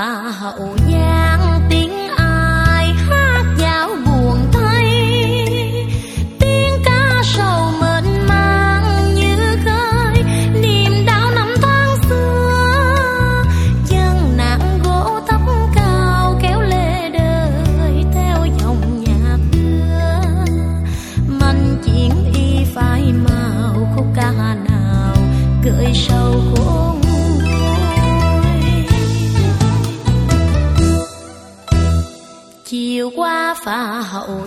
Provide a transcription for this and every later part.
bà hậu giang tiếng ai hát dạo buồn thay. Tiếng ca sầu mệt mang như khơi, niềm đau năm tháng xưa. Chân nặng gỗ tóc cao kéo lê đời theo dòng nhạc đưa. Manh chiến y phai màu khúc ca nào gợi sâu khổ 法后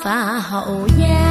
发好烟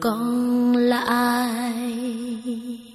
con là ai